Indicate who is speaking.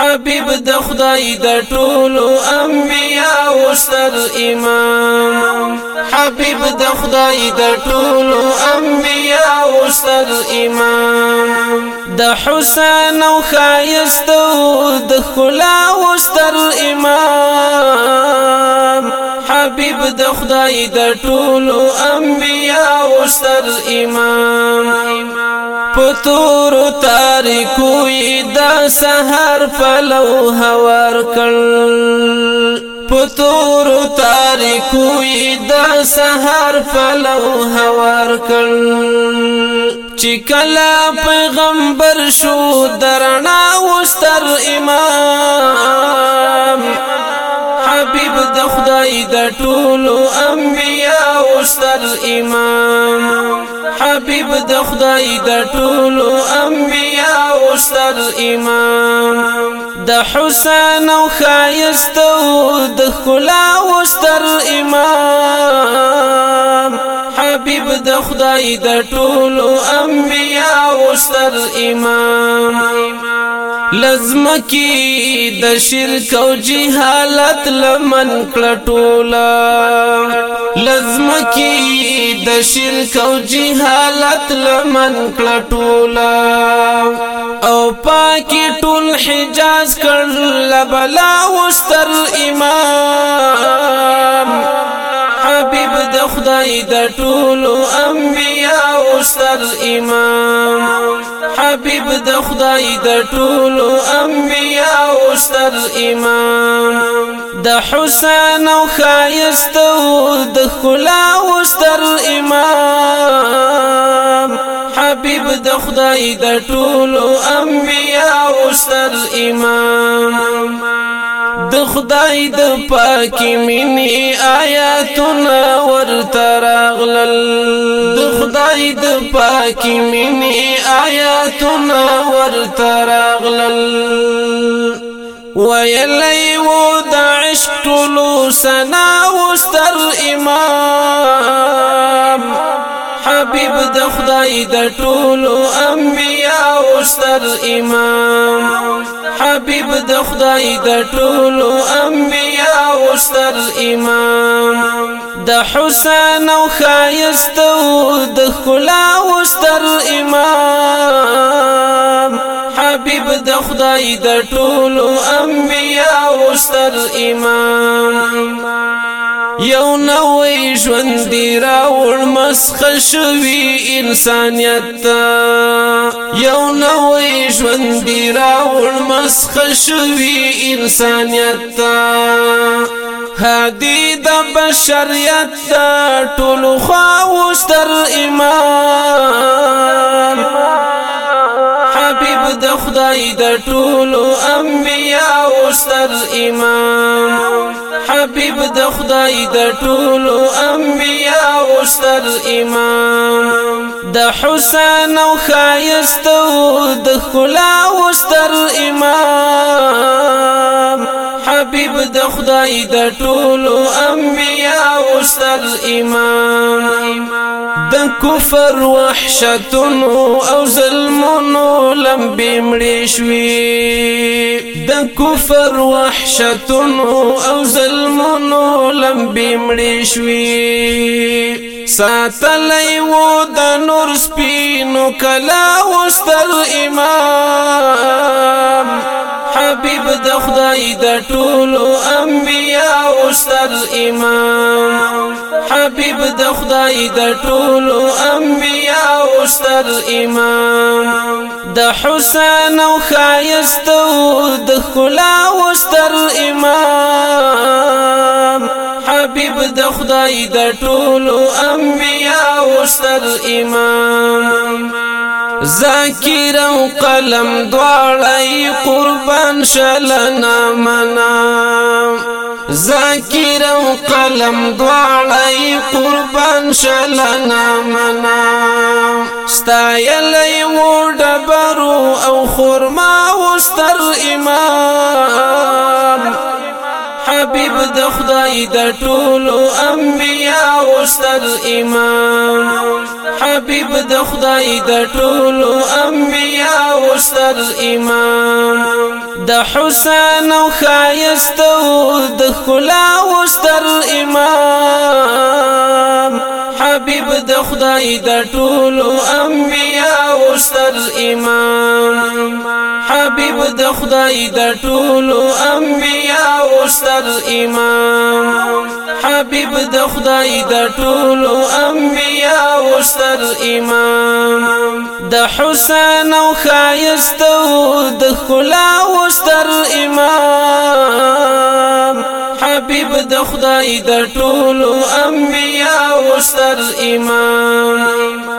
Speaker 1: حبیب د خدای د ټولو انبیاء ستر امام حبیب د خدای د ټولو انبیاء ستر امام د حسین او خایستو د خلا ستر امام حبیب د خدای د ټولو انبیاو سر امام پتور تاریکو د سحر فلو هوار کړ پتور تاریکو د سحر فلو هوار کړ چې کلا پیغمبر شو درنا وستر امام دی د ټولو انبیاء او ستر امام حبیب د خدای د ټولو انبیاء او ستر امام د حسین او خایست د خلا او ستر امام حبیب د خدای د ټولو انبیاء سر امام لزمکی د شرک او جهالت لمن کلټولا لزمکی د شرک او جهالت لمن کلټولا او پاکی ټول حجاز کړل بلا وستر امام د خدای د ټولو انبیاء سر امام حبیب د خدای د ټولو انبیاء سر امام د حسین او خایست د خلا او سر امام حبیب د خدای د ټولو انبیاء او ستر امام د خدای د پاکي مني آیاتنا ورترغلل د خدای د پاکي مني آیاتنا ورترغلل ویلی و د عشق طلو سنا وستر امام حبیب د خدای د ټولو انبیاء او ستر امام حبیب د خدای د ټولو انبیاء او ستر امام د حسین او خایست او د خلا او ستر امام حبیب د خدای د ټولو انبیاء او ستر امام یو نوې ژوند دی راوړ مسخ شوی انسانیت یو نوې ژوند دی راوړ مسخ شوی انسانیت هادي د بشریت ټول خواوستر ایمان د خدای د ټولو انبیاء او ستر امام حبیب د خدای د ټولو انبیاء او ستر امام د حسین او خایست د خلا او ستر امام حبيب د خدای د ټولو انبیا او سر ایمان د کفر وحشتونو او ظلمونو لم مړې شوي د کفر وحشتونو او ظلمونو لم مړې ساتا ليو وو د نور سپینو کلا وستر امام حبيب د خدای د ټولو انبیا وستر امام حبیب د خدای د ټولو انبیا او ستر امام د حسین او خایست د خلا او ستر امام حبیب د خدای د ټولو انبیا او ستر امام ذکر او قلم دواړی قربان شلنا منام زکیر او قلم دواړی قربان شلنا منا ستایلی و ډبرو او خرما وستر امام حبیب د خدای د ټولو انبیا واستل امام حبیب د خدای د ټولو انبیا واستل امام د حسین او خایست د خلا واستل امام حبیب د خدای د ټولو انبیاء ستر امام حبیب د خدای د ټولو انبیاء ستر امام حبیب د خدای د ټولو انبیاء ستر امام د حسین او خایست د خلا ستر امام د خدای د ټولو انبیا او ستر ایمان